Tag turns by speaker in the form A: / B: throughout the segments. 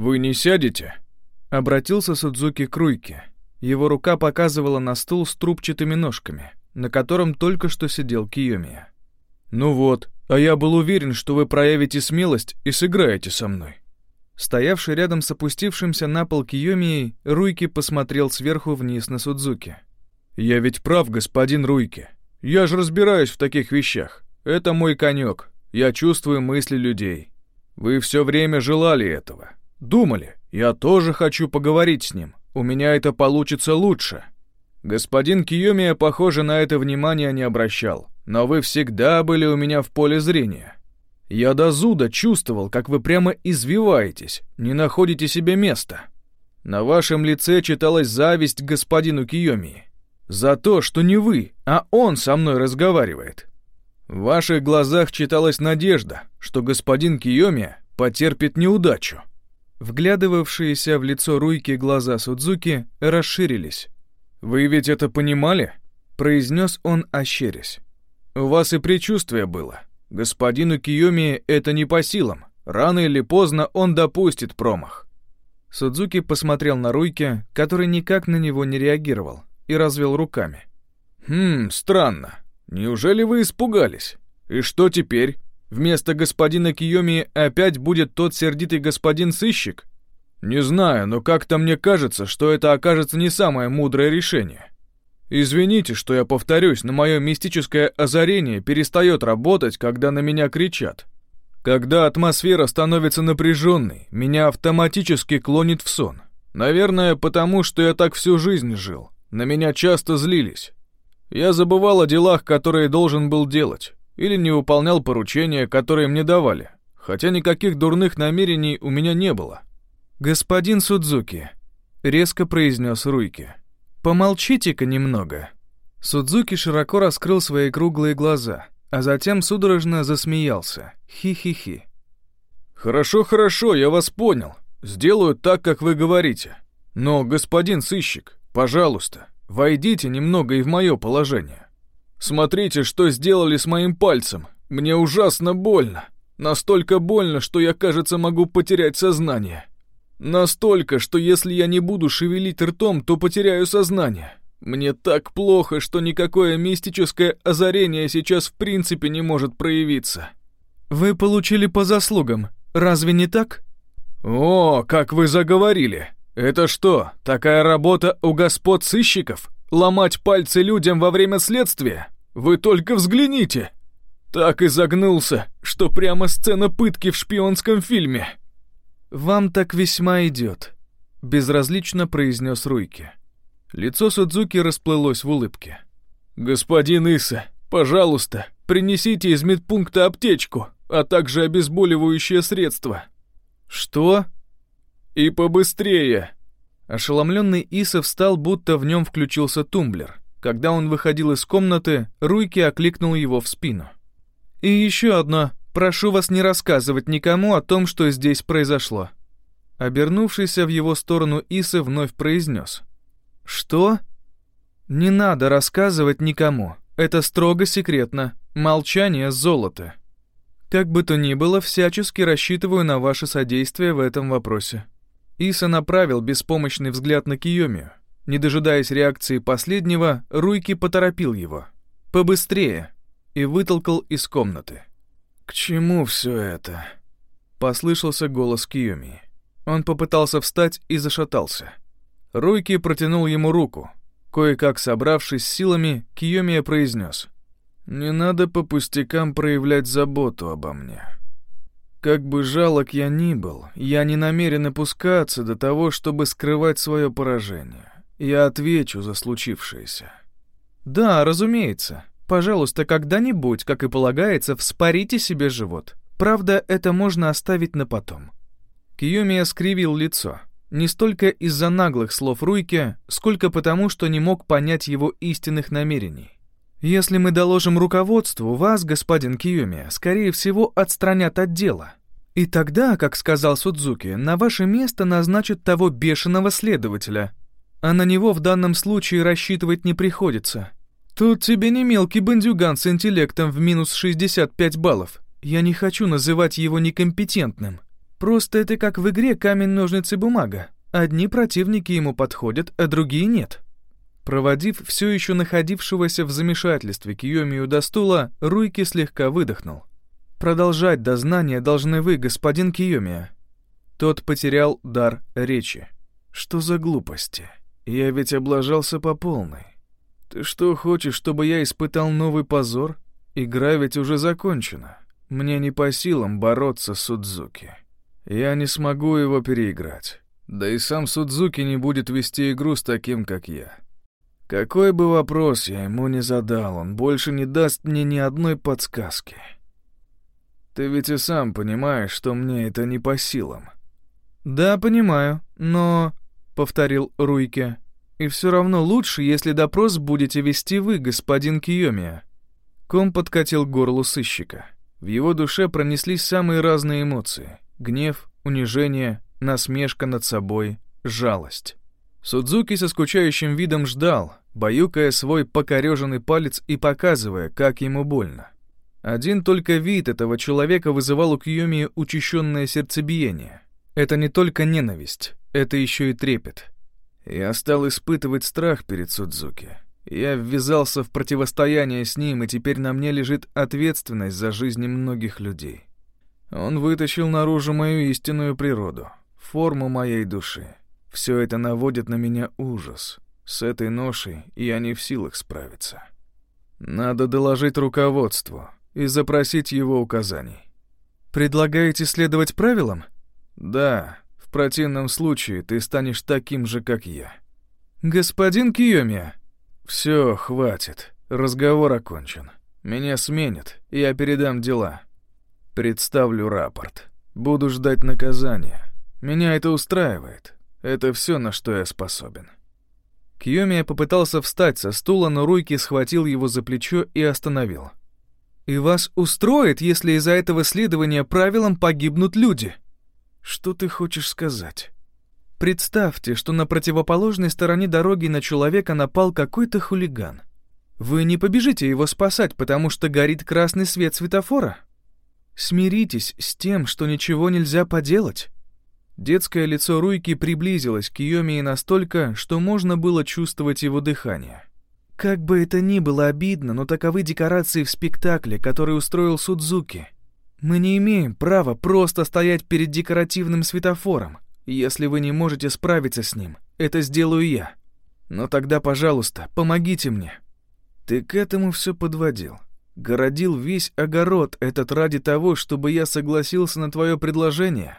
A: «Вы не сядете?»
B: Обратился Судзуки к Руйке. Его рука показывала на стул с трубчатыми ножками, на котором только что сидел Киёмия.
A: «Ну вот, а я был уверен, что вы проявите смелость и сыграете со мной».
B: Стоявший рядом с опустившимся на пол Киёмией, Руйки посмотрел сверху вниз на Судзуки.
A: «Я ведь прав, господин Руйки. Я же разбираюсь в таких вещах. Это мой конек. Я чувствую мысли людей. Вы все время желали этого. Думали, я тоже хочу поговорить с ним. У меня это получится лучше. Господин Киомия, похоже, на это внимание не обращал, но вы всегда были у меня в поле зрения. Я до зуда чувствовал, как вы прямо извиваетесь, не находите себе места. На вашем лице читалась зависть господину Киомии. За то, что не вы, а он со мной разговаривает. В ваших глазах читалась надежда, что господин Киомия потерпит неудачу.
B: Вглядывавшиеся в лицо Руйки глаза Судзуки расширились.
A: «Вы ведь это понимали?» — произнес он, ощерясь. «У вас и предчувствие было. Господину Киоми это не по силам. Рано или поздно он допустит промах».
B: Судзуки посмотрел на Руйки, который никак на него не реагировал, и развел руками.
A: «Хм, странно. Неужели вы испугались? И что теперь? Вместо господина Киоми опять будет тот сердитый господин-сыщик? Не знаю, но как-то мне кажется, что это окажется не самое мудрое решение. Извините, что я повторюсь, но мое мистическое озарение перестает работать, когда на меня кричат. Когда атмосфера становится напряженной, меня автоматически клонит в сон. Наверное, потому что я так всю жизнь жил. На меня часто злились. Я забывал о делах, которые должен был делать, или не выполнял поручения, которые мне давали, хотя никаких дурных намерений у меня не было.
B: «Господин Судзуки», — резко произнес Руйки, — «помолчите-ка немного». Судзуки широко раскрыл свои круглые глаза, а затем судорожно засмеялся. Хи-хи-хи.
A: «Хорошо, хорошо, я вас понял. Сделаю так, как вы говорите. Но, господин сыщик, пожалуйста, Войдите немного и в мое положение. Смотрите, что сделали с моим пальцем. Мне ужасно больно. Настолько больно, что я, кажется, могу потерять сознание. Настолько, что если я не буду шевелить ртом, то потеряю сознание. Мне так плохо, что никакое мистическое озарение сейчас в принципе не может проявиться.
B: Вы получили по заслугам, разве не так?
A: О, как вы заговорили. «Это что, такая работа у господ сыщиков? Ломать пальцы людям во время следствия? Вы только взгляните!» Так изогнулся, что прямо сцена пытки в шпионском фильме.
B: «Вам так весьма идет», — безразлично произнес Руйки. Лицо Судзуки расплылось в улыбке.
A: «Господин Иса, пожалуйста, принесите из медпункта аптечку, а также обезболивающее средство».
B: «Что?»
A: «И побыстрее!»
B: Ошеломленный Иса встал, будто в нем включился тумблер. Когда он выходил из комнаты, Руйки окликнул его в спину. «И еще одно. Прошу вас не рассказывать никому о том, что здесь произошло». Обернувшийся в его сторону Иса вновь произнес. «Что?» «Не надо рассказывать никому. Это строго секретно. Молчание — золото. Как бы то ни было, всячески рассчитываю на ваше содействие в этом вопросе». Иса направил беспомощный взгляд на Киомию. Не дожидаясь реакции последнего, Руйки поторопил его. «Побыстрее!» и вытолкал из комнаты.
A: «К чему все это?»
B: Послышался голос Киоми. Он попытался встать и зашатался. Руйки протянул ему руку. Кое-как собравшись силами, Киомия произнес. «Не надо по пустякам проявлять заботу обо мне. Как бы жалок я ни был, я не намерен опускаться до того, чтобы скрывать свое поражение. Я отвечу за случившееся. Да, разумеется. Пожалуйста, когда-нибудь, как и полагается, вспорите себе живот. Правда, это можно оставить на потом. Киюми скривил лицо. Не столько из-за наглых слов Руйки, сколько потому, что не мог понять его истинных намерений. Если мы доложим руководству, вас, господин Киюми, скорее всего, отстранят от дела. И тогда, как сказал Судзуки, на ваше место назначат того бешеного следователя. А на него в данном случае рассчитывать не приходится. Тут тебе не мелкий бандюган с интеллектом в минус 65 баллов. Я не хочу называть его некомпетентным. Просто это как в игре камень-ножницы-бумага. Одни противники ему подходят, а другие нет. Проводив все еще находившегося в замешательстве Киомию до стула, Руйки слегка выдохнул. «Продолжать дознание должны вы, господин Киомия». Тот потерял дар речи. «Что за глупости? Я ведь облажался по полной. Ты что, хочешь, чтобы я испытал новый позор? Игра ведь уже закончена. Мне не по силам бороться с Судзуки. Я не смогу его переиграть. Да и сам Судзуки не будет вести игру с таким, как я. Какой бы вопрос я ему не задал, он больше не даст мне ни одной подсказки. Ты ведь и сам понимаешь, что мне это не по силам. Да, понимаю, но... — повторил Руйке. «И все равно лучше, если допрос будете вести вы, господин Киомия». Ком подкатил к горлу сыщика. В его душе пронеслись самые разные эмоции. Гнев, унижение, насмешка над собой, жалость. Судзуки со скучающим видом ждал, баюкая свой покореженный палец и показывая, как ему больно. Один только вид этого человека вызывал у Кьюми учащенное сердцебиение. Это не только ненависть, это еще и трепет. Я стал испытывать страх перед Судзуки. Я ввязался в противостояние с ним, и теперь на мне лежит ответственность за жизни многих людей. Он вытащил наружу мою истинную природу, форму моей души. Все это наводит на меня ужас. С этой ношей я не в силах справиться. Надо доложить руководству и запросить его указаний. Предлагаете следовать правилам? Да, в противном случае ты станешь таким же, как я. Господин Киоми, все, хватит. Разговор окончен. Меня сменят, и я передам дела. Представлю рапорт. Буду ждать наказания. Меня это устраивает. Это все, на что я способен. Кьюмия попытался встать со стула, но Руйки схватил его за плечо и остановил. «И вас устроит, если из-за этого следования правилам погибнут люди?» «Что ты хочешь сказать?» «Представьте, что на противоположной стороне дороги на человека напал какой-то хулиган. Вы не побежите его спасать, потому что горит красный свет светофора? Смиритесь с тем, что ничего нельзя поделать». Детское лицо Руйки приблизилось к Йомии настолько, что можно было чувствовать его дыхание. Как бы это ни было обидно, но таковы декорации в спектакле, который устроил Судзуки — мы не имеем права просто стоять перед декоративным светофором. Если вы не можете справиться с ним, это сделаю я. Но тогда, пожалуйста, помогите мне. Ты к этому все подводил. Городил весь огород этот ради того, чтобы я согласился на твое предложение.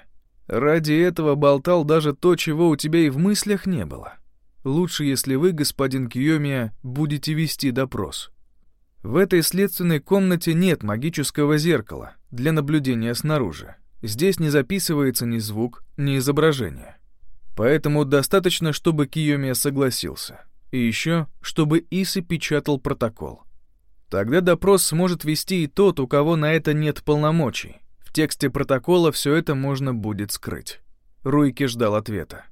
B: Ради этого болтал даже то, чего у тебя и в мыслях не было. Лучше, если вы, господин Кьёмия, будете вести допрос. В этой следственной комнате нет магического зеркала для наблюдения снаружи. Здесь не записывается ни звук, ни изображение. Поэтому достаточно, чтобы Киомия согласился. И еще, чтобы Исы печатал протокол. Тогда допрос сможет вести и тот, у кого на это нет полномочий. В тексте протокола все это можно будет скрыть. Руйки ждал ответа.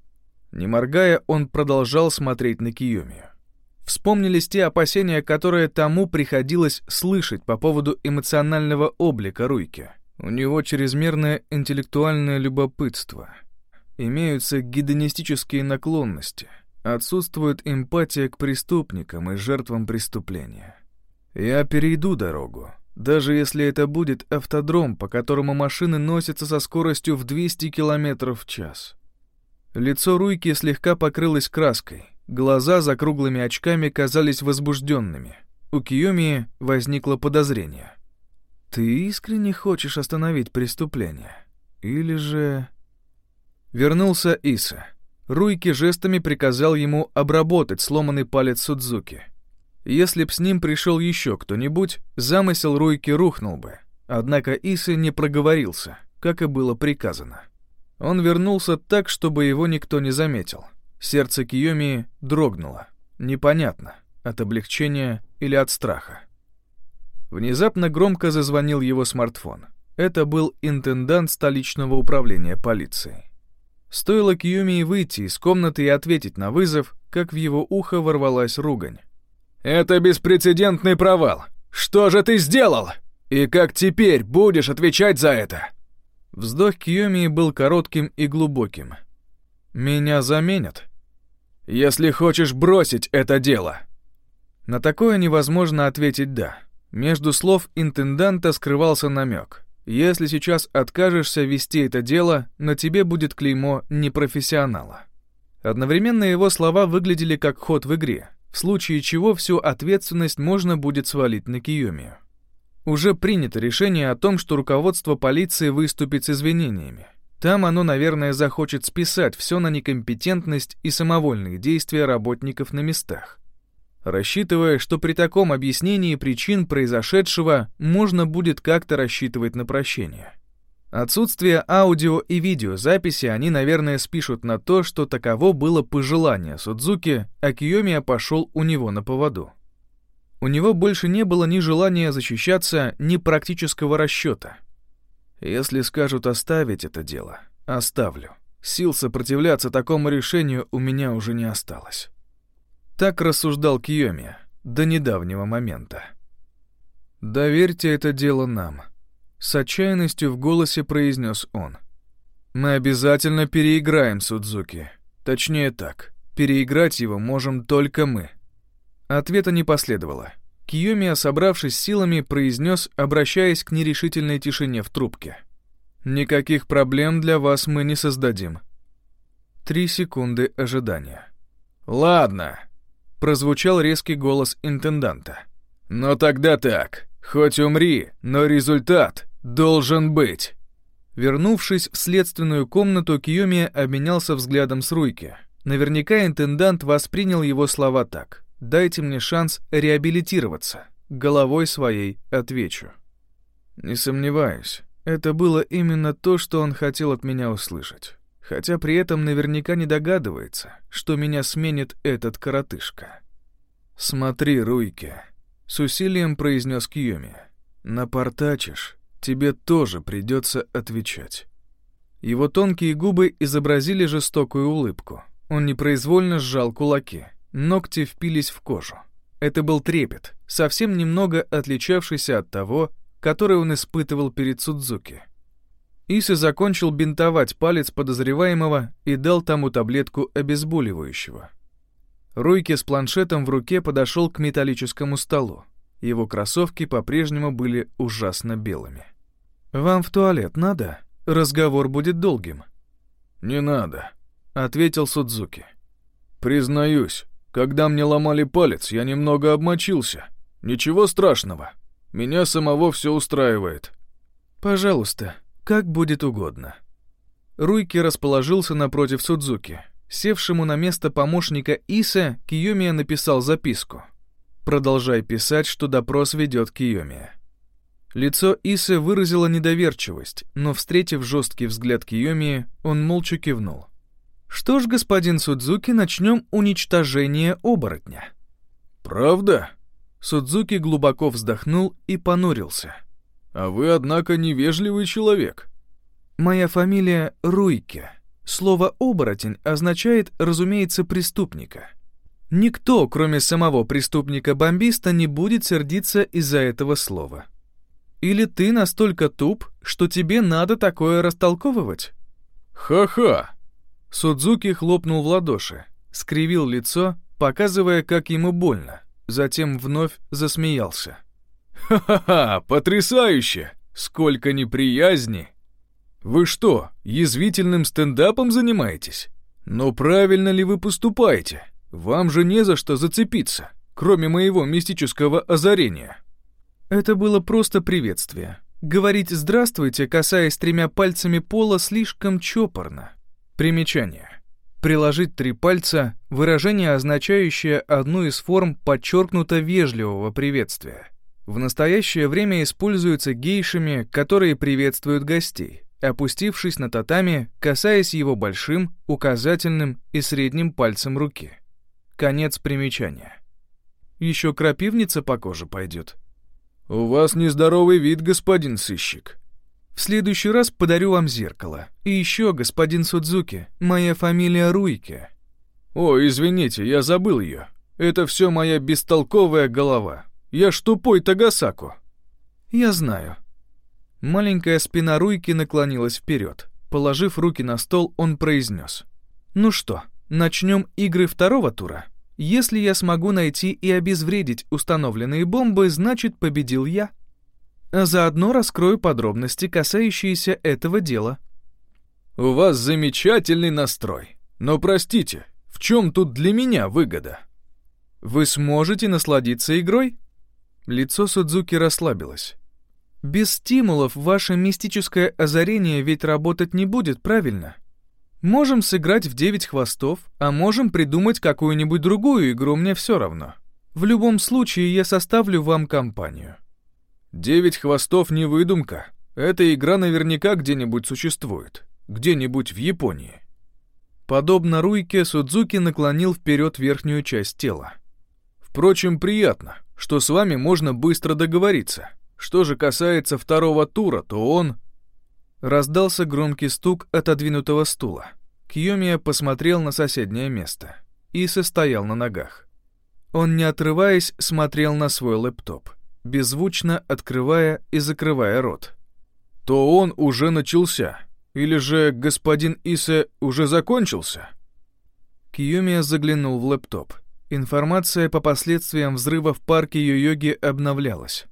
B: Не моргая, он продолжал смотреть на Киомию. Вспомнились те опасения, которые тому приходилось слышать по поводу эмоционального облика Руйки. У него чрезмерное интеллектуальное любопытство. Имеются гедонистические наклонности. Отсутствует эмпатия к преступникам и жертвам преступления. Я перейду дорогу, даже если это будет автодром, по которому машины носятся со скоростью в 200 км в час. Лицо Руйки слегка покрылось краской — Глаза за круглыми очками казались возбужденными. У Киоми возникло подозрение. «Ты искренне хочешь остановить преступление? Или же...» Вернулся Иса. Руйки жестами приказал ему обработать сломанный палец Судзуки. Если б с ним пришел еще кто-нибудь, замысел Руйки рухнул бы. Однако Исы не проговорился, как и было приказано. Он вернулся так, чтобы его никто не заметил — Сердце Киоми дрогнуло. Непонятно, от облегчения или от страха. Внезапно громко зазвонил его смартфон. Это был интендант столичного управления полиции. Стоило Киюми выйти из комнаты и ответить на вызов, как в его ухо ворвалась ругань. «Это беспрецедентный провал! Что же ты сделал? И как теперь будешь отвечать за это?» Вздох Киоми был коротким и глубоким. «Меня заменят?» «Если хочешь бросить это дело!» На такое невозможно ответить «да». Между слов интенданта скрывался намек. Если сейчас откажешься вести это дело, на тебе будет клеймо непрофессионала. Одновременно его слова выглядели как ход в игре, в случае чего всю ответственность можно будет свалить на Киюмию. Уже принято решение о том, что руководство полиции выступит с извинениями. Там оно, наверное, захочет списать все на некомпетентность и самовольные действия работников на местах. Рассчитывая, что при таком объяснении причин произошедшего можно будет как-то рассчитывать на прощение. Отсутствие аудио и видеозаписи они, наверное, спишут на то, что таково было пожелание Судзуки, а Киомия пошел у него на поводу. У него больше не было ни желания защищаться, ни практического расчета. Если скажут оставить это дело, оставлю. Сил сопротивляться такому решению у меня уже не осталось. Так рассуждал Киоми до недавнего момента. «Доверьте это дело нам», с отчаянностью в голосе произнес он. «Мы обязательно переиграем Судзуки. Точнее так, переиграть его можем только мы». Ответа не последовало. Киомия, собравшись силами, произнес, обращаясь к нерешительной тишине в трубке. «Никаких проблем для вас мы не создадим». Три секунды ожидания.
A: «Ладно», —
B: прозвучал резкий голос интенданта.
A: «Но тогда так. Хоть умри, но результат «Должен быть!»
B: Вернувшись в следственную комнату, Киоми обменялся взглядом с Руйки. Наверняка интендант воспринял его слова так. «Дайте мне шанс реабилитироваться. Головой своей отвечу». Не сомневаюсь, это было именно то, что он хотел от меня услышать. Хотя при этом наверняка не догадывается, что меня сменит этот коротышка. «Смотри, Руйки», — с усилием произнес Киоми. «Напортачишь, тебе тоже придется отвечать». Его тонкие губы изобразили жестокую улыбку. Он непроизвольно сжал кулаки. Ногти впились в кожу. Это был трепет, совсем немного отличавшийся от того, который он испытывал перед Судзуки. Исы закончил бинтовать палец подозреваемого и дал тому таблетку обезболивающего. Руйки с планшетом в руке подошел к металлическому столу. Его кроссовки по-прежнему были ужасно белыми. «Вам в туалет надо? Разговор будет долгим».
A: «Не надо», —
B: ответил Судзуки.
A: «Признаюсь, когда мне ломали палец, я немного обмочился. Ничего страшного. Меня самого все устраивает».
B: «Пожалуйста, как будет угодно». Руйки расположился напротив Судзуки. Севшему на место помощника Иса, Киомия написал записку — Продолжай писать, что допрос ведет Киоми. Лицо Исы выразило недоверчивость, но, встретив жесткий взгляд Киоми, он молча кивнул. «Что ж, господин Судзуки, начнем уничтожение оборотня».
A: «Правда?»
B: Судзуки глубоко вздохнул и понурился.
A: «А вы, однако, невежливый человек».
B: «Моя фамилия Руйке. Слово «оборотень» означает, разумеется, преступника». Никто, кроме самого преступника-бомбиста, не будет сердиться из-за этого слова. Или ты настолько туп, что тебе надо такое растолковывать?
A: Ха-ха!
B: Судзуки хлопнул в ладоши, скривил лицо, показывая, как ему больно, затем вновь засмеялся.
A: «Ха-ха-ха! Потрясающе! Сколько неприязни! Вы что, язвительным стендапом занимаетесь? Но правильно ли вы поступаете?» Вам же не за что зацепиться, кроме моего мистического озарения.
B: Это было просто приветствие. Говорить «здравствуйте», касаясь тремя пальцами пола, слишком чопорно. Примечание. Приложить три пальца — выражение, означающее одну из форм подчеркнуто вежливого приветствия. В настоящее время используется гейшами, которые приветствуют гостей, опустившись на татами, касаясь его большим, указательным и средним пальцем руки. Конец примечания. Еще крапивница по коже пойдет.
A: «У вас нездоровый вид, господин сыщик».
B: «В следующий раз подарю вам зеркало. И еще, господин Судзуки, моя фамилия Руйке».
A: «О, извините, я забыл ее. Это все моя бестолковая голова. Я ж тупой Тагасаку».
B: «Я знаю». Маленькая спина Руйки наклонилась вперед. Положив руки на стол, он произнес. «Ну что, начнем игры второго тура? Если я смогу найти и обезвредить установленные бомбы, значит, победил я. А заодно раскрою подробности, касающиеся этого дела».
A: «У вас замечательный настрой. Но простите, в чем тут для меня выгода?»
B: «Вы сможете насладиться игрой?» Лицо Судзуки расслабилось. Без стимулов ваше мистическое озарение ведь работать не будет, правильно? Можем сыграть в девять хвостов, а можем придумать какую-нибудь другую игру, мне все равно. В любом случае я составлю вам компанию.
A: Девять хвостов не выдумка. Эта игра наверняка где-нибудь существует. Где-нибудь в Японии.
B: Подобно Руйке, Судзуки наклонил вперед верхнюю часть тела.
A: Впрочем, приятно, что с вами можно быстро договориться. Что же касается второго тура, то он...
B: Раздался громкий стук отодвинутого стула. Кьёмия посмотрел на соседнее место и состоял на ногах. Он, не отрываясь, смотрел на свой лэптоп, беззвучно открывая и закрывая рот.
A: «То он уже начался. Или же господин Исе уже закончился?»
B: Кьюмия заглянул в лэптоп. Информация по последствиям взрыва в парке Йо-Йоги обновлялась.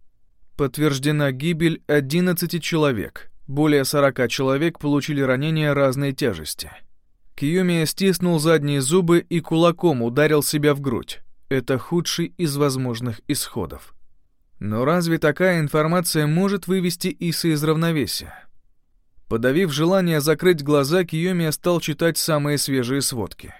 B: Подтверждена гибель 11 человек. Более 40 человек получили ранения разной тяжести. Киюми стиснул задние зубы и кулаком ударил себя в грудь. Это худший из возможных исходов. Но разве такая информация может вывести Иса из равновесия? Подавив желание закрыть глаза, Киоми стал читать самые свежие сводки.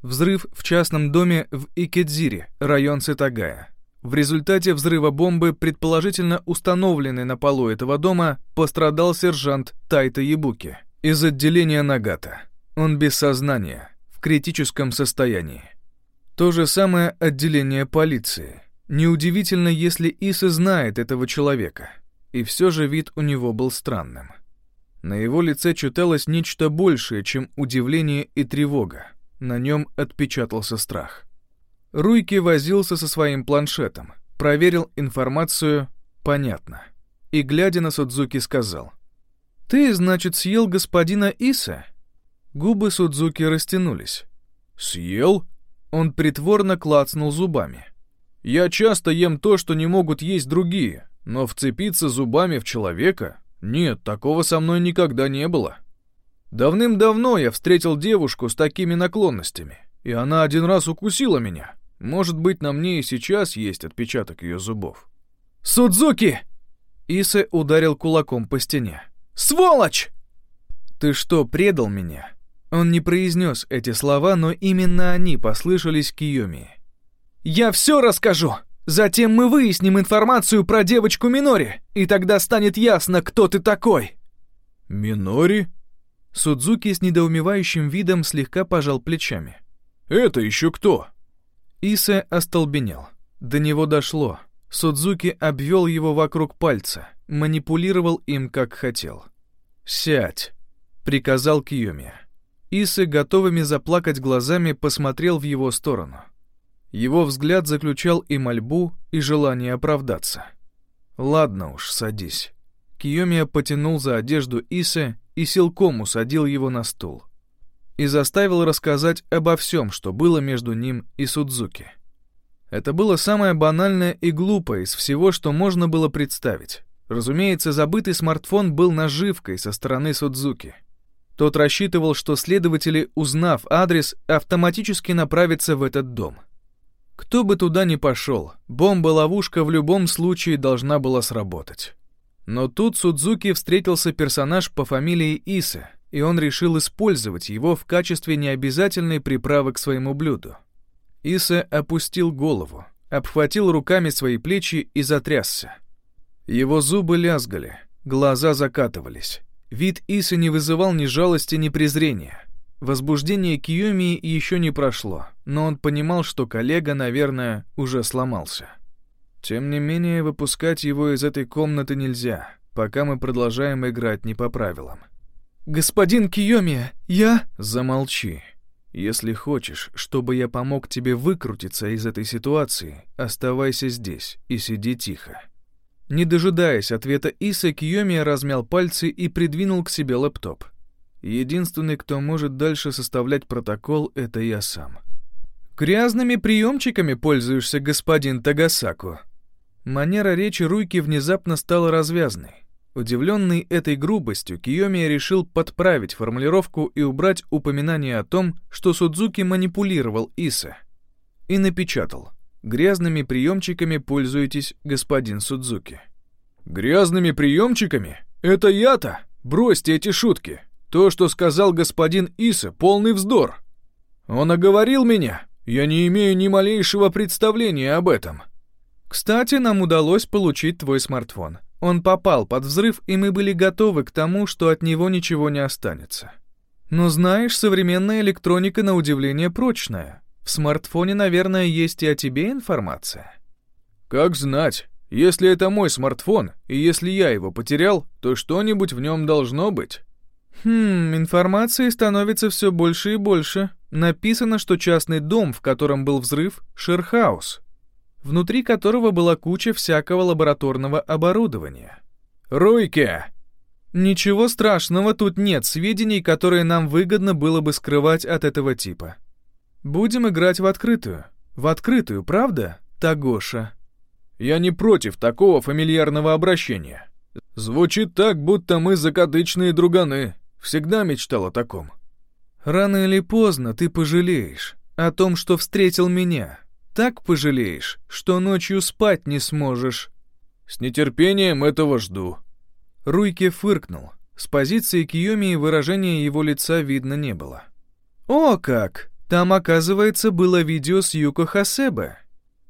B: Взрыв в частном доме в Икедзире, район Ситагая. В результате взрыва бомбы, предположительно установленной на полу этого дома, пострадал сержант Тайта Ябуки из отделения Нагата. Он без сознания, в критическом состоянии. То же самое отделение полиции. Неудивительно, если Иса знает этого человека. И все же вид у него был странным. На его лице читалось нечто большее, чем удивление и тревога. На нем отпечатался страх. Руйки возился со своим планшетом, проверил информацию, понятно. И, глядя на Судзуки, сказал. «Ты, значит, съел господина Иса?» Губы Судзуки растянулись.
A: «Съел?»
B: Он притворно клацнул зубами.
A: «Я часто ем то, что не могут есть другие, но вцепиться зубами в человека? Нет, такого со мной никогда не было. Давным-давно я встретил девушку с такими наклонностями, и она один раз укусила меня. Может быть, на мне и сейчас есть отпечаток ее зубов.
B: «Судзуки!» Исе ударил кулаком по стене. «Сволочь!» «Ты что, предал меня?» Он не произнес эти слова, но именно они послышались Киоми. «Я все расскажу! Затем мы выясним информацию про девочку Минори, и тогда станет ясно, кто ты такой!»
A: «Минори?»
B: Судзуки с недоумевающим видом слегка пожал плечами.
A: «Это еще кто?»
B: Исе остолбенел. До него дошло. Судзуки обвел его вокруг пальца, манипулировал им как хотел. «Сядь!» — приказал Киюми. Исы, готовыми заплакать глазами, посмотрел в его сторону. Его взгляд заключал и мольбу, и желание оправдаться. «Ладно уж, садись». Киомия потянул за одежду Исы и силком усадил его на стул и заставил рассказать обо всем, что было между ним и Судзуки. Это было самое банальное и глупое из всего, что можно было представить. Разумеется, забытый смартфон был наживкой со стороны Судзуки. Тот рассчитывал, что следователи, узнав адрес, автоматически направятся в этот дом. Кто бы туда ни пошел, бомба-ловушка в любом случае должна была сработать. Но тут Судзуки встретился персонаж по фамилии Исы, и он решил использовать его в качестве необязательной приправы к своему блюду. Иса опустил голову, обхватил руками свои плечи и затрясся. Его зубы лязгали, глаза закатывались. Вид Исы не вызывал ни жалости, ни презрения. Возбуждение Киоми еще не прошло, но он понимал, что коллега, наверное, уже сломался. Тем не менее, выпускать его из этой комнаты нельзя, пока мы продолжаем играть не по правилам. «Господин Киоми, я...» «Замолчи. Если хочешь, чтобы я помог тебе выкрутиться из этой ситуации, оставайся здесь и сиди тихо». Не дожидаясь ответа Иса, Киомия размял пальцы и придвинул к себе лэптоп. Единственный, кто может дальше составлять протокол, это я сам. «Грязными приемчиками пользуешься, господин Тагасаку?» Манера речи Руйки внезапно стала развязной. Удивленный этой грубостью, Киомия решил подправить формулировку и убрать упоминание о том, что Судзуки манипулировал Иса. И напечатал. «Грязными приемчиками пользуетесь, господин Судзуки».
A: «Грязными приемчиками? Это я-то? Бросьте эти шутки. То, что сказал господин Иса, полный вздор. Он оговорил меня. Я не имею ни малейшего представления об этом».
B: «Кстати, нам удалось получить твой смартфон. Он попал под взрыв, и мы были готовы к тому, что от него ничего не останется. Но знаешь, современная электроника на удивление прочная. В смартфоне, наверное, есть и о тебе информация.
A: Как знать. Если это мой смартфон, и если я его потерял, то что-нибудь в нем должно быть.
B: Хм, информации становится все больше и больше. Написано, что частный дом, в котором был взрыв, Шерхаус внутри которого была куча всякого лабораторного оборудования.
A: «Руйке!»
B: «Ничего страшного тут нет сведений, которые нам выгодно было бы скрывать от этого типа. Будем играть в открытую. В открытую, правда, Тагоша?»
A: «Я не против такого фамильярного обращения. Звучит так, будто мы закадычные друганы. Всегда мечтал о таком».
B: «Рано или поздно ты пожалеешь о том, что встретил меня», так пожалеешь, что ночью спать не сможешь».
A: «С нетерпением этого жду».
B: Руйке фыркнул. С позиции Киоми выражения его лица видно не было. «О как! Там, оказывается, было видео с Юко Хасебе.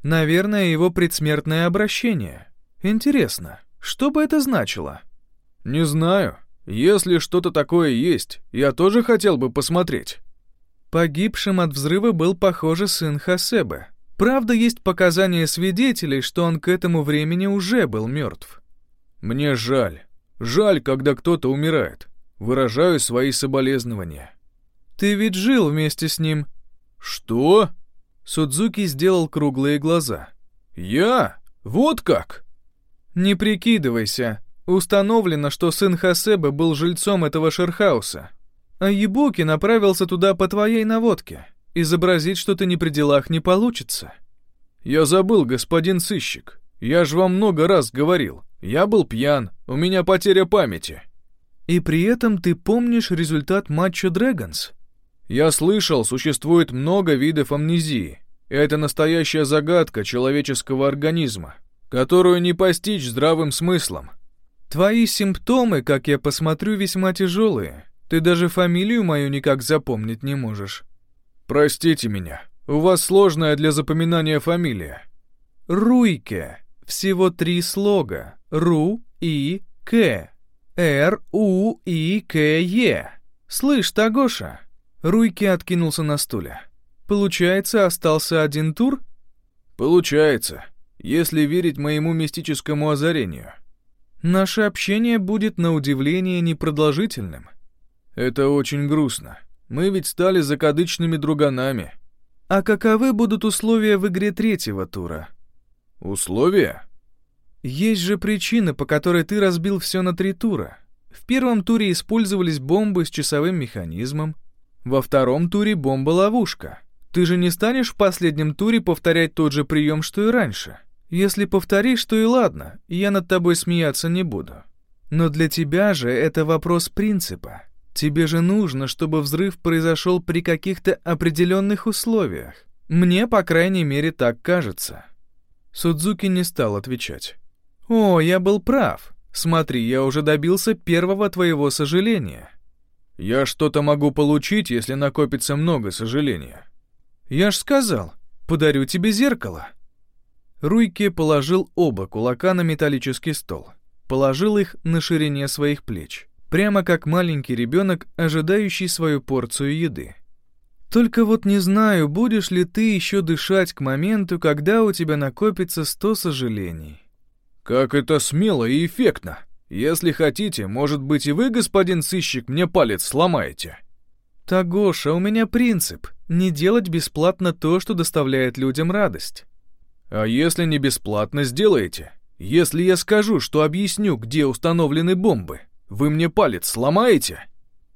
B: Наверное, его предсмертное обращение. Интересно, что бы это значило?»
A: «Не знаю. Если что-то такое есть, я тоже хотел бы посмотреть».
B: Погибшим от взрыва был, похоже, сын Хасебе. Правда, есть показания свидетелей, что он к этому времени уже был мертв.
A: Мне жаль. Жаль, когда кто-то умирает. Выражаю свои соболезнования.
B: Ты ведь жил вместе с ним.
A: Что?
B: Судзуки сделал круглые глаза.
A: Я? Вот как?
B: Не прикидывайся. Установлено, что сын Хасебе был жильцом этого шерхауса. А Ебуки направился туда по твоей наводке. Изобразить, что ты не при делах, не получится.
A: Я забыл, господин сыщик. Я же вам много раз говорил. Я был пьян, у меня потеря памяти.
B: И при этом ты помнишь результат матча Дрэгонс?
A: Я слышал, существует много видов амнезии. Это настоящая загадка человеческого организма, которую не постичь здравым смыслом.
B: Твои симптомы, как я посмотрю, весьма тяжелые. Ты даже фамилию мою никак запомнить не можешь.
A: «Простите меня, у вас сложная для запоминания фамилия».
B: Руйке. Всего три слога. Ру, И, К. Р, У, И, К, Е. Слышь, Тагоша. Руйке откинулся на стуле. Получается, остался один тур?
A: Получается, если верить моему мистическому озарению.
B: Наше общение будет на удивление непродолжительным.
A: Это очень грустно. Мы ведь стали закадычными друганами.
B: А каковы будут условия в игре третьего тура?
A: Условия?
B: Есть же причина, по которой ты разбил все на три тура. В первом туре использовались бомбы с часовым механизмом. Во втором туре бомба-ловушка. Ты же не станешь в последнем туре повторять тот же прием, что и раньше. Если повторишь, то и ладно, я над тобой смеяться не буду. Но для тебя же это вопрос принципа. Тебе же нужно, чтобы взрыв произошел при каких-то определенных условиях. Мне, по крайней мере, так кажется». Судзуки не стал отвечать. «О, я был прав. Смотри, я уже добился первого твоего сожаления».
A: «Я что-то могу получить, если накопится много сожаления».
B: «Я ж сказал, подарю тебе зеркало». Руйке положил оба кулака на металлический стол. Положил их на ширине своих плеч прямо как маленький ребенок, ожидающий свою порцию еды. Только вот не знаю, будешь ли ты еще дышать к моменту, когда у тебя накопится сто сожалений.
A: Как это смело и эффектно. Если хотите, может быть и вы, господин сыщик, мне палец сломаете.
B: Тагоша, у меня принцип — не делать бесплатно то, что доставляет людям радость.
A: А если не бесплатно сделаете? Если я скажу, что объясню, где установлены бомбы, вы мне палец сломаете?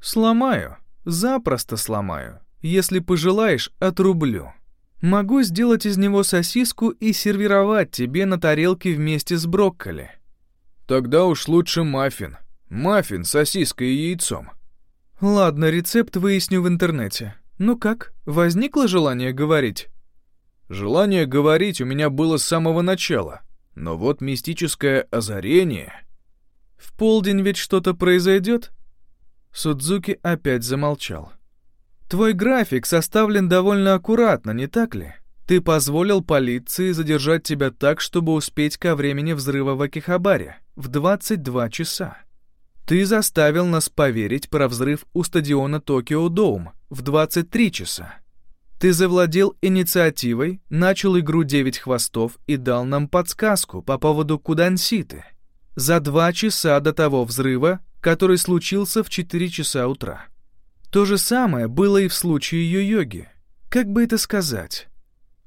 B: Сломаю. Запросто сломаю. Если пожелаешь, отрублю. Могу сделать из него сосиску и сервировать тебе на тарелке вместе с брокколи.
A: Тогда уж лучше маффин. Маффин, сосиской и яйцом.
B: Ладно, рецепт выясню в интернете. Ну как, возникло желание говорить?
A: Желание говорить у меня было с самого начала. Но вот мистическое озарение...
B: В полдень ведь что-то произойдет? Судзуки опять замолчал. Твой график составлен довольно аккуратно, не так ли? Ты позволил полиции задержать тебя так, чтобы успеть ко времени взрыва в Акихабаре в 22 часа. Ты заставил нас поверить про взрыв у стадиона Токио Доум в 23 часа. Ты завладел инициативой, начал игру «Девять хвостов» и дал нам подсказку по поводу Куданситы. За два часа до того взрыва, который случился в 4 часа утра. То же самое было и в случае Йо-Йоги. Как бы это сказать?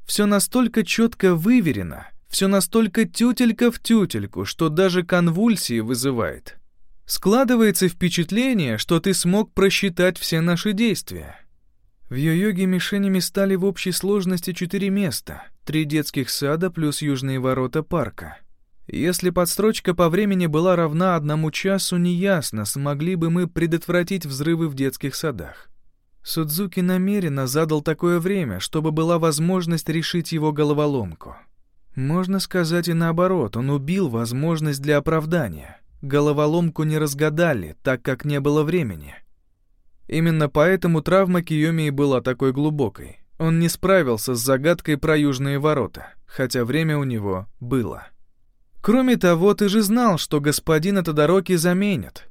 B: Все настолько четко выверено, все настолько тютелька в тютельку, что даже конвульсии вызывает. Складывается впечатление, что ты смог просчитать все наши действия. В Йо-Йоге мишенями стали в общей сложности четыре места, три детских сада плюс южные ворота парка. Если подстрочка по времени была равна одному часу, неясно, смогли бы мы предотвратить взрывы в детских садах. Судзуки намеренно задал такое время, чтобы была возможность решить его головоломку. Можно сказать и наоборот, он убил возможность для оправдания — Головоломку не разгадали, так как не было времени. Именно поэтому травма Киомии была такой глубокой. Он не справился с загадкой про южные ворота, хотя время у него было. Кроме того, ты же знал, что господина Тодороки заменят.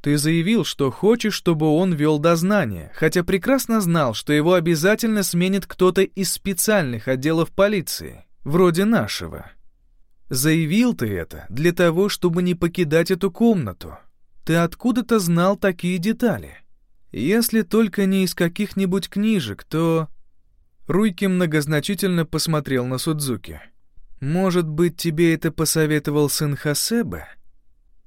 B: Ты заявил, что хочешь, чтобы он вел дознание, хотя прекрасно знал, что его обязательно сменит кто-то из специальных отделов полиции, вроде нашего. Заявил ты это для того, чтобы не покидать эту комнату. Ты откуда-то знал такие детали. Если только не из каких-нибудь книжек, то... Руйки многозначительно посмотрел на Судзуки. «Может быть, тебе это посоветовал сын Хасебе?»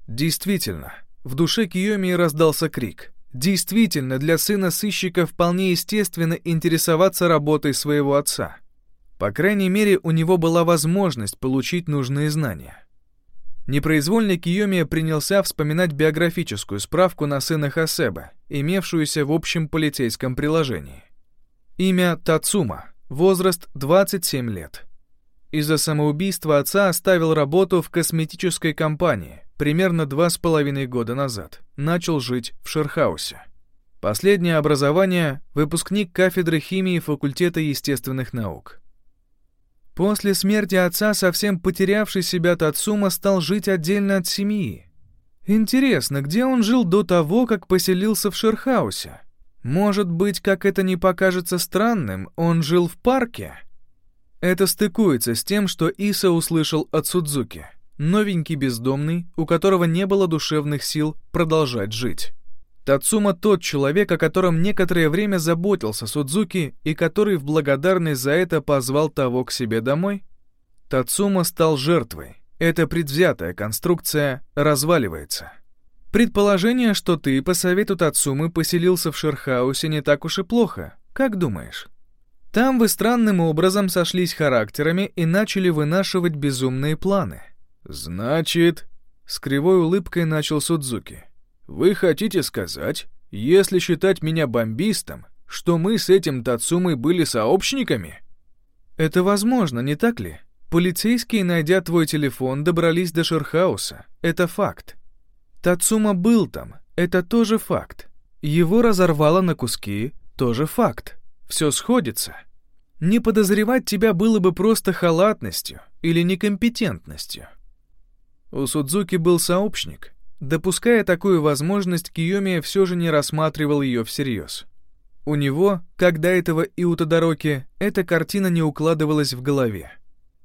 B: Действительно, в душе Киоми раздался крик. Действительно, для сына сыщика вполне естественно интересоваться работой своего отца. По крайней мере, у него была возможность получить нужные знания. Непроизвольно Киомия принялся вспоминать биографическую справку на сына Хасеба, имевшуюся в общем полицейском приложении. Имя Тацума, возраст 27 лет. Из-за самоубийства отца оставил работу в косметической компании примерно два с половиной года назад. Начал жить в Шерхаусе. Последнее образование – выпускник кафедры химии факультета естественных наук. После смерти отца совсем потерявший себя Тацума стал жить отдельно от семьи. Интересно, где он жил до того, как поселился в Шерхаусе? Может быть, как это не покажется странным, он жил в парке? Это стыкуется с тем, что Иса услышал от Судзуки. Новенький бездомный, у которого не было душевных сил продолжать жить. Тацума тот человек, о котором некоторое время заботился Судзуки и который в благодарность за это позвал того к себе домой? Тацума стал жертвой. Эта предвзятая конструкция разваливается. Предположение, что ты по совету Тацумы поселился в Шерхаусе не так уж и плохо. Как думаешь? Там вы странным образом сошлись характерами и начали вынашивать безумные планы.
A: Значит, с кривой улыбкой начал Судзуки. Вы хотите сказать, если считать меня бомбистом, что мы с этим Тацумой были сообщниками?
B: Это возможно, не так ли? Полицейские, найдя твой телефон, добрались до Шерхауса. Это факт. Тацума был там. Это тоже факт. Его разорвало на куски. Тоже факт. Все сходится. Не подозревать тебя было бы просто халатностью или некомпетентностью. У Судзуки был сообщник, Допуская такую возможность, Киоми все же не рассматривал ее всерьез. У него, как до этого и у Тодороки, эта картина не укладывалась в голове.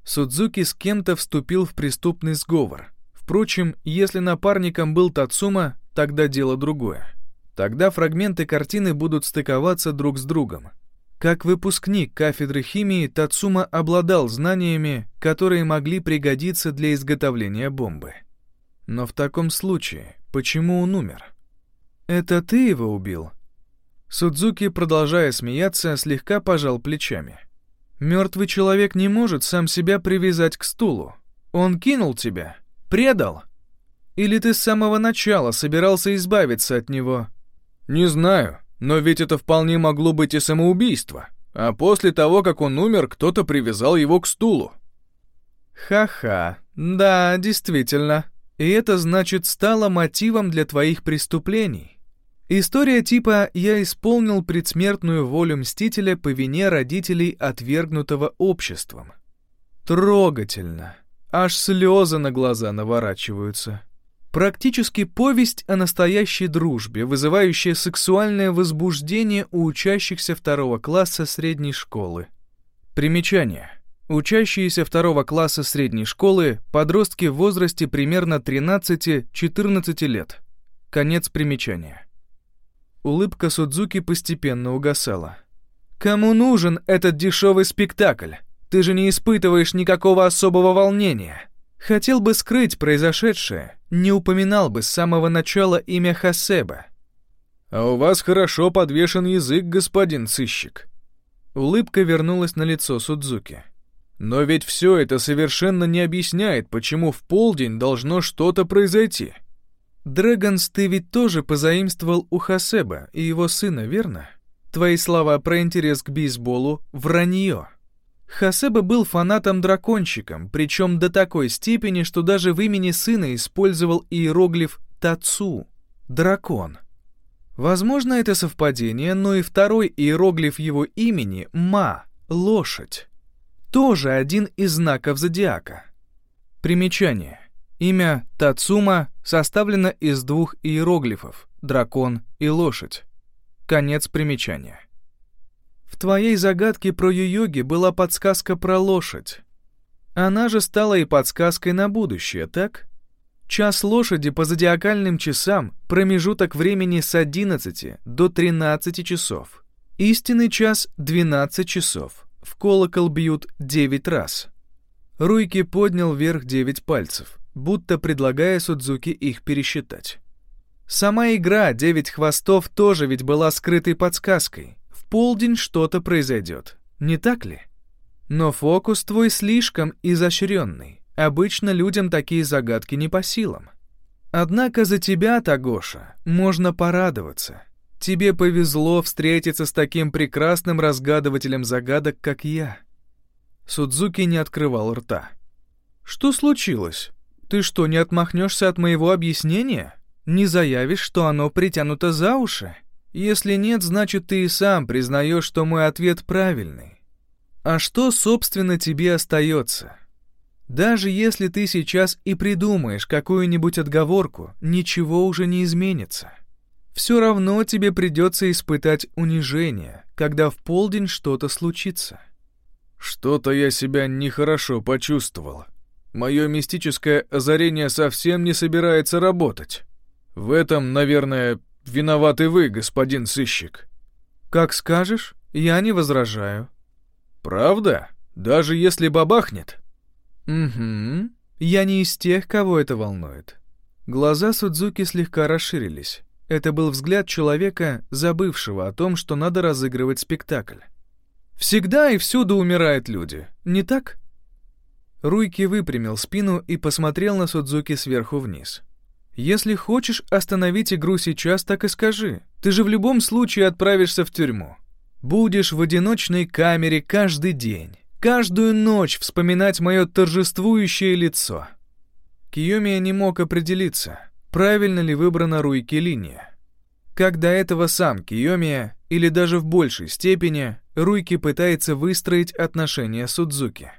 B: Судзуки с кем-то вступил в преступный сговор. Впрочем, если напарником был Тацума, тогда дело другое. Тогда фрагменты картины будут стыковаться друг с другом. Как выпускник кафедры химии Тацума обладал знаниями, которые могли пригодиться для изготовления бомбы. Но в таком случае, почему он умер? «Это ты его убил?» Судзуки, продолжая смеяться, слегка пожал плечами. «Мертвый человек не может сам себя привязать к стулу. Он кинул тебя, предал. Или ты с самого начала собирался избавиться от него?»
A: «Не знаю. Но ведь это вполне могло быть и самоубийство. А после того, как он умер, кто-то привязал его к стулу.
B: Ха-ха. Да, действительно. И это, значит, стало мотивом для твоих преступлений. История типа «я исполнил предсмертную волю Мстителя по вине родителей, отвергнутого обществом». Трогательно. Аж слезы на глаза наворачиваются. Практически повесть о настоящей дружбе, вызывающая сексуальное возбуждение у учащихся второго класса средней школы. Примечание. Учащиеся второго класса средней школы – подростки в возрасте примерно 13-14 лет. Конец примечания. Улыбка Судзуки постепенно угасала. «Кому нужен этот дешевый спектакль? Ты же не испытываешь никакого особого волнения!» Хотел бы скрыть произошедшее, не упоминал бы с самого начала имя Хасеба.
A: «А у вас хорошо подвешен язык, господин сыщик».
B: Улыбка вернулась на лицо Судзуки.
A: «Но ведь все это совершенно не объясняет, почему в полдень должно что-то произойти».
B: «Дрэгонс, ты ведь тоже позаимствовал у Хасеба и его сына, верно? Твои слова про интерес к бейсболу — вранье». Хасеба был фанатом-драконщиком, причем до такой степени, что даже в имени сына использовал иероглиф «тацу» — «дракон». Возможно, это совпадение, но и второй иероглиф его имени — «ма» — «лошадь». Тоже один из знаков зодиака. Примечание. Имя Тацума составлено из двух иероглифов — дракон и лошадь. Конец примечания. Твоей загадке про Ю-Йоги была подсказка про лошадь. Она же стала и подсказкой на будущее, так? Час лошади по зодиакальным часам — промежуток времени с 11 до 13 часов. Истинный час — 12 часов. В колокол бьют 9 раз. Руйки поднял вверх 9 пальцев, будто предлагая Судзуки их пересчитать. Сама игра «Девять хвостов» тоже ведь была скрытой подсказкой полдень что-то произойдет, не так ли? Но фокус твой слишком изощренный. Обычно людям такие загадки не по силам. Однако за тебя, Тагоша, можно порадоваться. Тебе повезло встретиться с таким прекрасным разгадывателем загадок, как я. Судзуки не открывал рта. Что случилось? Ты что, не отмахнешься от моего объяснения? Не заявишь, что оно притянуто за уши? Если нет, значит ты и сам признаешь, что мой ответ правильный. А что, собственно, тебе остается? Даже если ты сейчас и придумаешь какую-нибудь отговорку, ничего уже не изменится. Все равно тебе придется испытать унижение, когда в полдень что-то случится.
A: Что-то я себя нехорошо почувствовал. Мое мистическое озарение совсем не собирается работать. В этом, наверное, Виноваты вы, господин сыщик.
B: Как скажешь, я не возражаю.
A: Правда? Даже если бабахнет?
B: Угу. Я не из тех, кого это волнует. Глаза Судзуки слегка расширились. Это был взгляд человека, забывшего о том, что надо разыгрывать спектакль. Всегда и всюду умирают люди, не так? Руйки выпрямил спину и посмотрел на Судзуки сверху вниз. Если хочешь остановить игру сейчас, так и скажи. Ты же в любом случае отправишься в тюрьму. Будешь в одиночной камере каждый день, каждую ночь вспоминать мое торжествующее лицо. Киомия не мог определиться, правильно ли выбрана Руйки линия. Как до этого сам Киомия, или даже в большей степени, Руйки пытается выстроить отношения с Судзуки.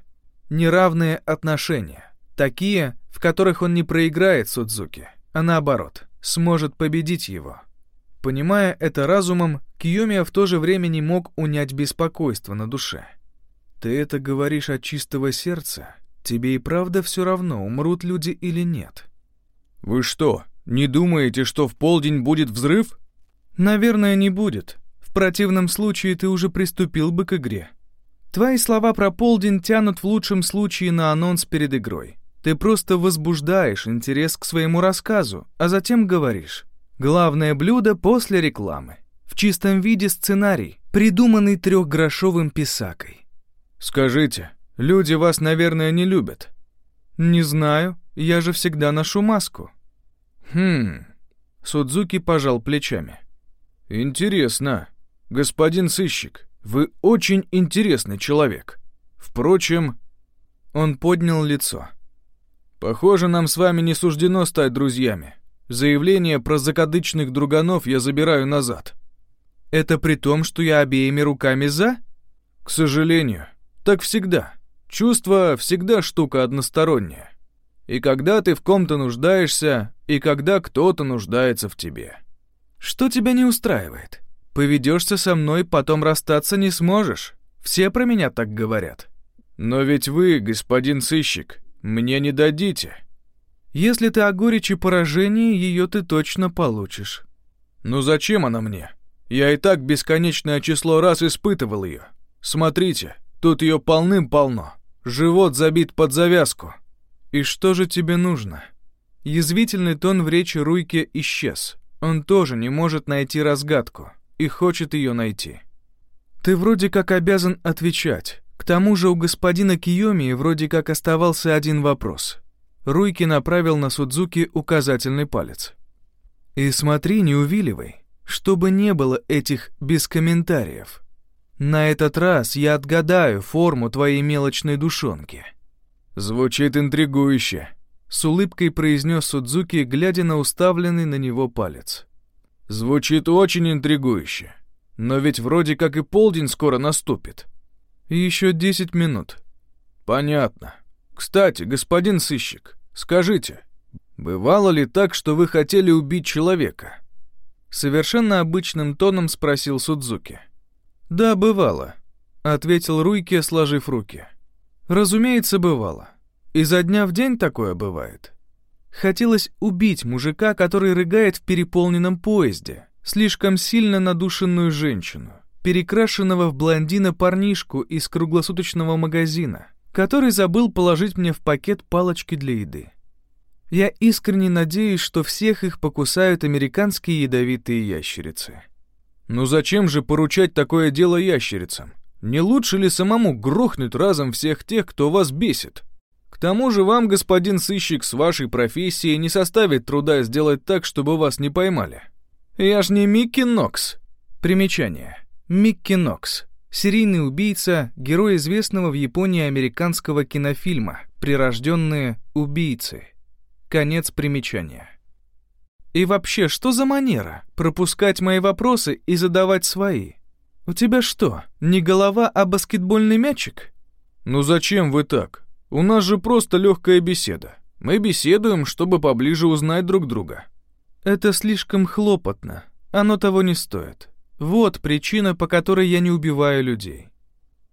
B: Неравные отношения, такие, в которых он не проиграет Судзуки а наоборот, сможет победить его. Понимая это разумом, Киомия в то же время не мог унять беспокойство на душе. «Ты это говоришь от чистого сердца? Тебе и правда все равно, умрут люди или нет?»
A: «Вы что, не думаете, что в полдень будет взрыв?»
B: «Наверное, не будет. В противном случае ты уже приступил бы к игре. Твои слова про полдень тянут в лучшем случае на анонс перед игрой. Ты просто возбуждаешь интерес к своему рассказу, а затем говоришь «Главное блюдо после рекламы». В чистом виде сценарий, придуманный трехгрошовым писакой.
A: «Скажите, люди вас, наверное, не любят?»
B: «Не знаю, я же всегда ношу маску».
A: «Хм...»
B: Судзуки пожал плечами.
A: «Интересно. Господин сыщик, вы очень интересный человек. Впрочем...»
B: Он поднял лицо.
A: «Похоже, нам с вами не суждено стать друзьями. Заявление про закадычных друганов я забираю назад».
B: «Это при том, что я обеими руками за?»
A: «К сожалению. Так всегда. Чувство всегда штука односторонняя. И когда ты в ком-то нуждаешься, и когда кто-то нуждается в тебе».
B: «Что тебя не устраивает? Поведешься со мной, потом расстаться не сможешь. Все про меня так говорят».
A: «Но ведь вы, господин сыщик, мне не дадите».
B: «Если ты о горечи поражения, ее ты точно получишь».
A: «Ну зачем она мне? Я и так бесконечное число раз испытывал ее. Смотрите, тут ее полным-полно. Живот забит под завязку».
B: «И что же тебе нужно?» Язвительный тон в речи Руйке исчез. Он тоже не может найти разгадку и хочет ее найти. «Ты вроде как обязан отвечать. К тому же у господина Киоми вроде как оставался один вопрос. Руйки направил на Судзуки указательный палец. «И смотри, не увиливай, чтобы не было этих без комментариев. На этот раз я отгадаю форму твоей мелочной душонки».
A: «Звучит интригующе», —
B: с улыбкой произнес Судзуки, глядя на уставленный на него палец.
A: «Звучит очень интригующе. Но ведь вроде как и полдень скоро наступит».
B: Еще десять минут.
A: Понятно. Кстати, господин сыщик, скажите, бывало ли так, что вы хотели убить человека?
B: Совершенно обычным тоном спросил Судзуки. Да, бывало, ответил Руйки, сложив руки. Разумеется, бывало. Изо дня в день такое бывает. Хотелось убить мужика, который рыгает в переполненном поезде, слишком сильно надушенную женщину перекрашенного в блондина парнишку из круглосуточного магазина, который забыл положить мне в пакет палочки для еды. Я искренне надеюсь, что всех их покусают американские ядовитые ящерицы.
A: Ну зачем же поручать такое дело ящерицам? Не лучше ли самому грохнуть разом всех тех, кто вас бесит? К тому же вам, господин сыщик, с вашей профессией не составит труда сделать так, чтобы вас не поймали. Я ж не Микки Нокс.
B: Примечание. Микки Нокс. Серийный убийца, герой известного в Японии американского кинофильма «Прирожденные убийцы». Конец примечания. И вообще, что за манера? Пропускать мои вопросы и задавать свои? У тебя что, не голова, а баскетбольный мячик?
A: Ну зачем вы так? У нас же просто легкая беседа. Мы беседуем, чтобы поближе узнать друг друга.
B: Это слишком хлопотно. Оно того не стоит. Вот причина, по которой я не убиваю людей.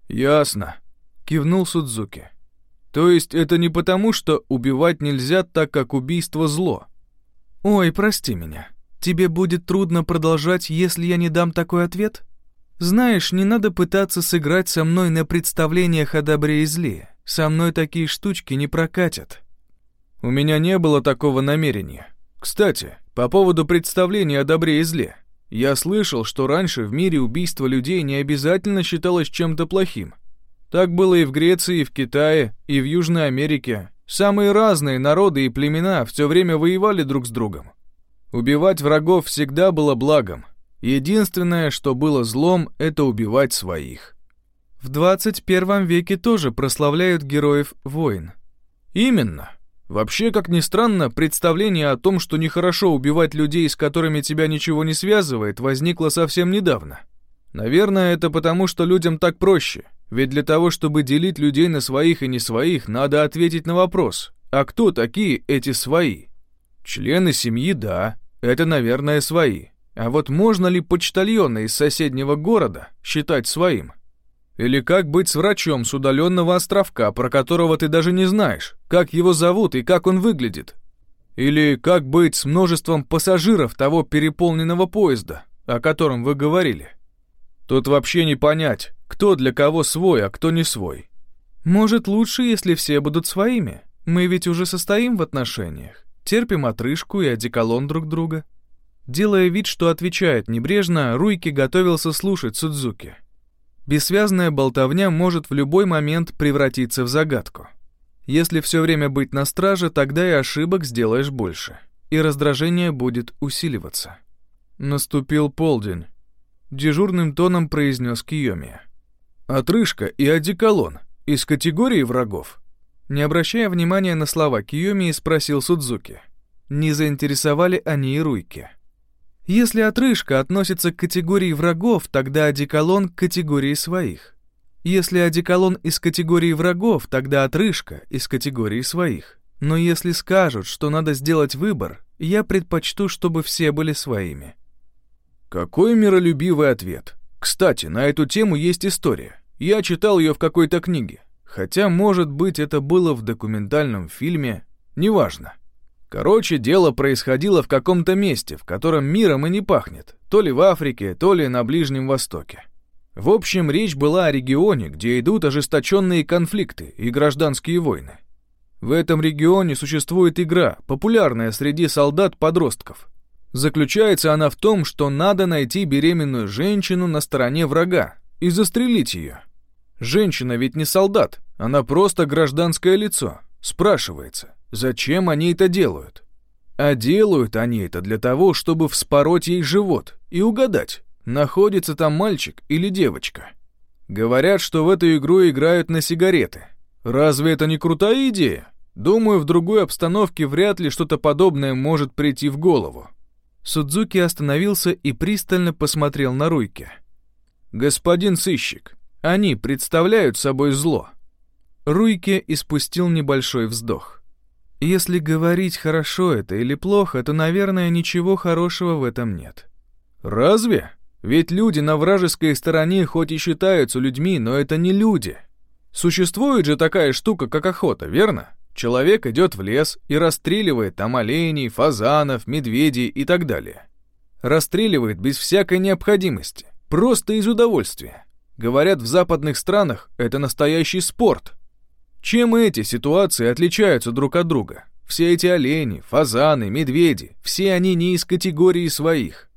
A: Ясно, кивнул Судзуки. То есть это не потому, что убивать нельзя, так как убийство зло.
B: Ой, прости меня. Тебе будет трудно продолжать, если я не дам такой ответ? Знаешь, не надо пытаться сыграть со мной на представлениях о добре и зле. Со мной такие штучки не прокатят.
A: У меня не было такого намерения. Кстати, по поводу представления о добре и зле. Я слышал, что раньше в мире убийство людей не обязательно считалось чем-то плохим. Так было и в Греции, и в Китае, и в Южной Америке. Самые разные народы и племена все время воевали друг с другом. Убивать врагов всегда было благом. Единственное, что было злом, это убивать своих.
B: В 21 веке тоже прославляют героев войн.
A: Именно. Вообще, как ни странно, представление о том, что нехорошо убивать людей, с которыми тебя ничего не связывает, возникло совсем недавно. Наверное, это потому, что людям так проще. Ведь для того, чтобы делить людей на своих и не своих, надо ответить на вопрос, а кто такие эти свои? Члены семьи, да, это, наверное, свои. А вот можно ли почтальона из соседнего города считать своим? Или как быть с врачом с удаленного островка, про которого ты даже не знаешь, как его зовут и как он выглядит? Или как быть с множеством пассажиров того переполненного поезда, о котором вы говорили? Тут вообще не понять, кто для кого свой, а кто не свой.
B: Может, лучше, если все будут своими? Мы ведь уже состоим в отношениях. Терпим отрыжку и одеколон друг друга. Делая вид, что отвечает небрежно, Руйки готовился слушать Судзуки. Бессвязная болтовня может в любой момент превратиться в загадку. Если все время быть на страже, тогда и ошибок сделаешь больше, и раздражение будет усиливаться. Наступил полдень. Дежурным тоном произнес Киоми. «Отрыжка и одеколон из категории врагов?» Не обращая внимания на слова Киоми, спросил Судзуки. Не заинтересовали они и Руйки. Если отрыжка относится к категории врагов, тогда одеколон к категории своих. Если одеколон из категории врагов, тогда отрыжка из категории своих. Но если скажут, что надо сделать выбор, я предпочту, чтобы все были своими.
A: Какой миролюбивый ответ. Кстати, на эту тему есть история. Я читал ее в какой-то книге. Хотя, может быть, это было в документальном фильме. Неважно. Короче, дело происходило в каком-то месте, в котором миром и не пахнет, то ли в Африке, то ли на Ближнем Востоке. В общем, речь была о регионе, где идут ожесточенные конфликты и гражданские войны. В этом регионе существует игра, популярная среди солдат-подростков. Заключается она в том, что надо найти беременную женщину на стороне врага и застрелить ее. Женщина ведь не солдат, она просто гражданское лицо. Спрашивается, Зачем они это делают? А делают они это для того, чтобы вспороть ей живот и угадать, находится там мальчик или девочка. Говорят, что в эту игру играют на сигареты. Разве это не крутая идея? Думаю, в другой обстановке вряд ли что-то подобное может прийти в голову.
B: Судзуки остановился и пристально посмотрел на Руйки.
A: «Господин сыщик, они представляют собой зло».
B: Руйке испустил небольшой вздох. Если говорить, хорошо это или плохо, то, наверное, ничего хорошего в этом нет.
A: Разве? Ведь люди на вражеской стороне хоть и считаются людьми, но это не люди. Существует же такая штука, как охота, верно? Человек идет в лес и расстреливает там оленей, фазанов, медведей и так далее. Расстреливает без всякой необходимости, просто из удовольствия. Говорят, в западных странах это настоящий спорт – чем эти ситуации отличаются друг от друга? Все эти олени, фазаны, медведи, все они не из категории своих.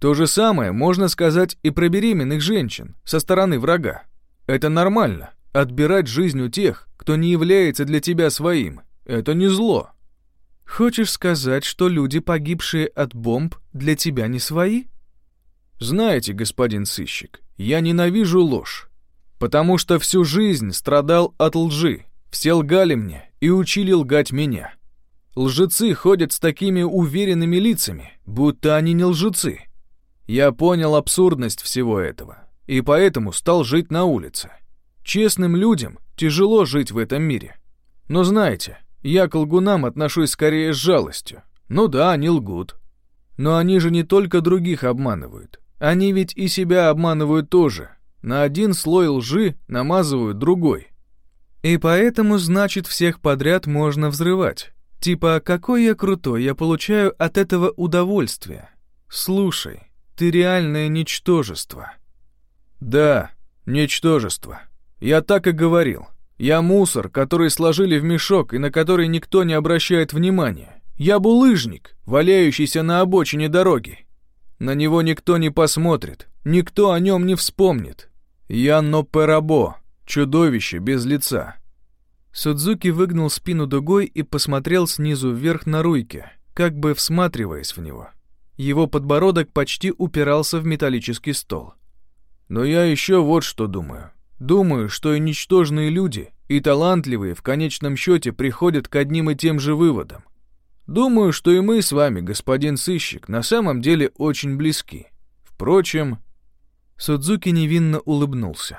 A: То же самое можно сказать и про беременных женщин со стороны врага. Это нормально. Отбирать жизнь у тех, кто не является для тебя своим, это не зло.
B: Хочешь сказать, что люди, погибшие от бомб, для тебя не свои?
A: Знаете, господин сыщик, я ненавижу ложь. Потому что всю жизнь страдал от лжи. Все лгали мне и учили лгать меня. Лжецы ходят с такими уверенными лицами, будто они не лжецы. Я понял абсурдность всего этого, и поэтому стал жить на улице. Честным людям тяжело жить в этом мире. Но знаете, я к лгунам отношусь скорее с жалостью. Ну да, они лгут. Но они же не только других обманывают. Они ведь и себя обманывают тоже, на один слой лжи намазывают другой. И поэтому, значит, всех подряд можно взрывать. Типа, какой я крутой, я получаю от этого удовольствие. Слушай, ты реальное ничтожество. Да, ничтожество. Я так и говорил. Я мусор, который сложили в мешок и на который никто не обращает внимания. Я булыжник, валяющийся на обочине дороги. На него никто не посмотрит, никто о нем не вспомнит. Янно Перабо, чудовище без лица.
B: Судзуки выгнул спину дугой и посмотрел снизу вверх на Руйке, как бы всматриваясь в него. Его подбородок почти упирался в металлический стол.
A: Но я еще вот что думаю. Думаю, что и ничтожные люди, и талантливые в конечном счете приходят к одним и тем же выводам. Думаю, что и мы с вами, господин сыщик, на самом деле очень близки. Впрочем,
B: Судзуки невинно улыбнулся.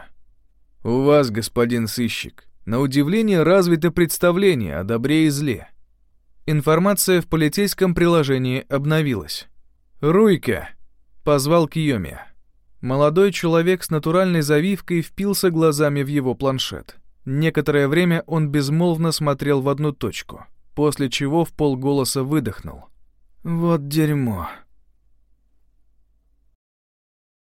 A: «У вас, господин сыщик, на удивление развито представление о добре и зле».
B: Информация в полицейском приложении обновилась.
A: «Руйка!»
B: — позвал Киоми. Молодой человек с натуральной завивкой впился глазами в его планшет. Некоторое время он безмолвно смотрел в одну точку, после чего в полголоса выдохнул. «Вот дерьмо!»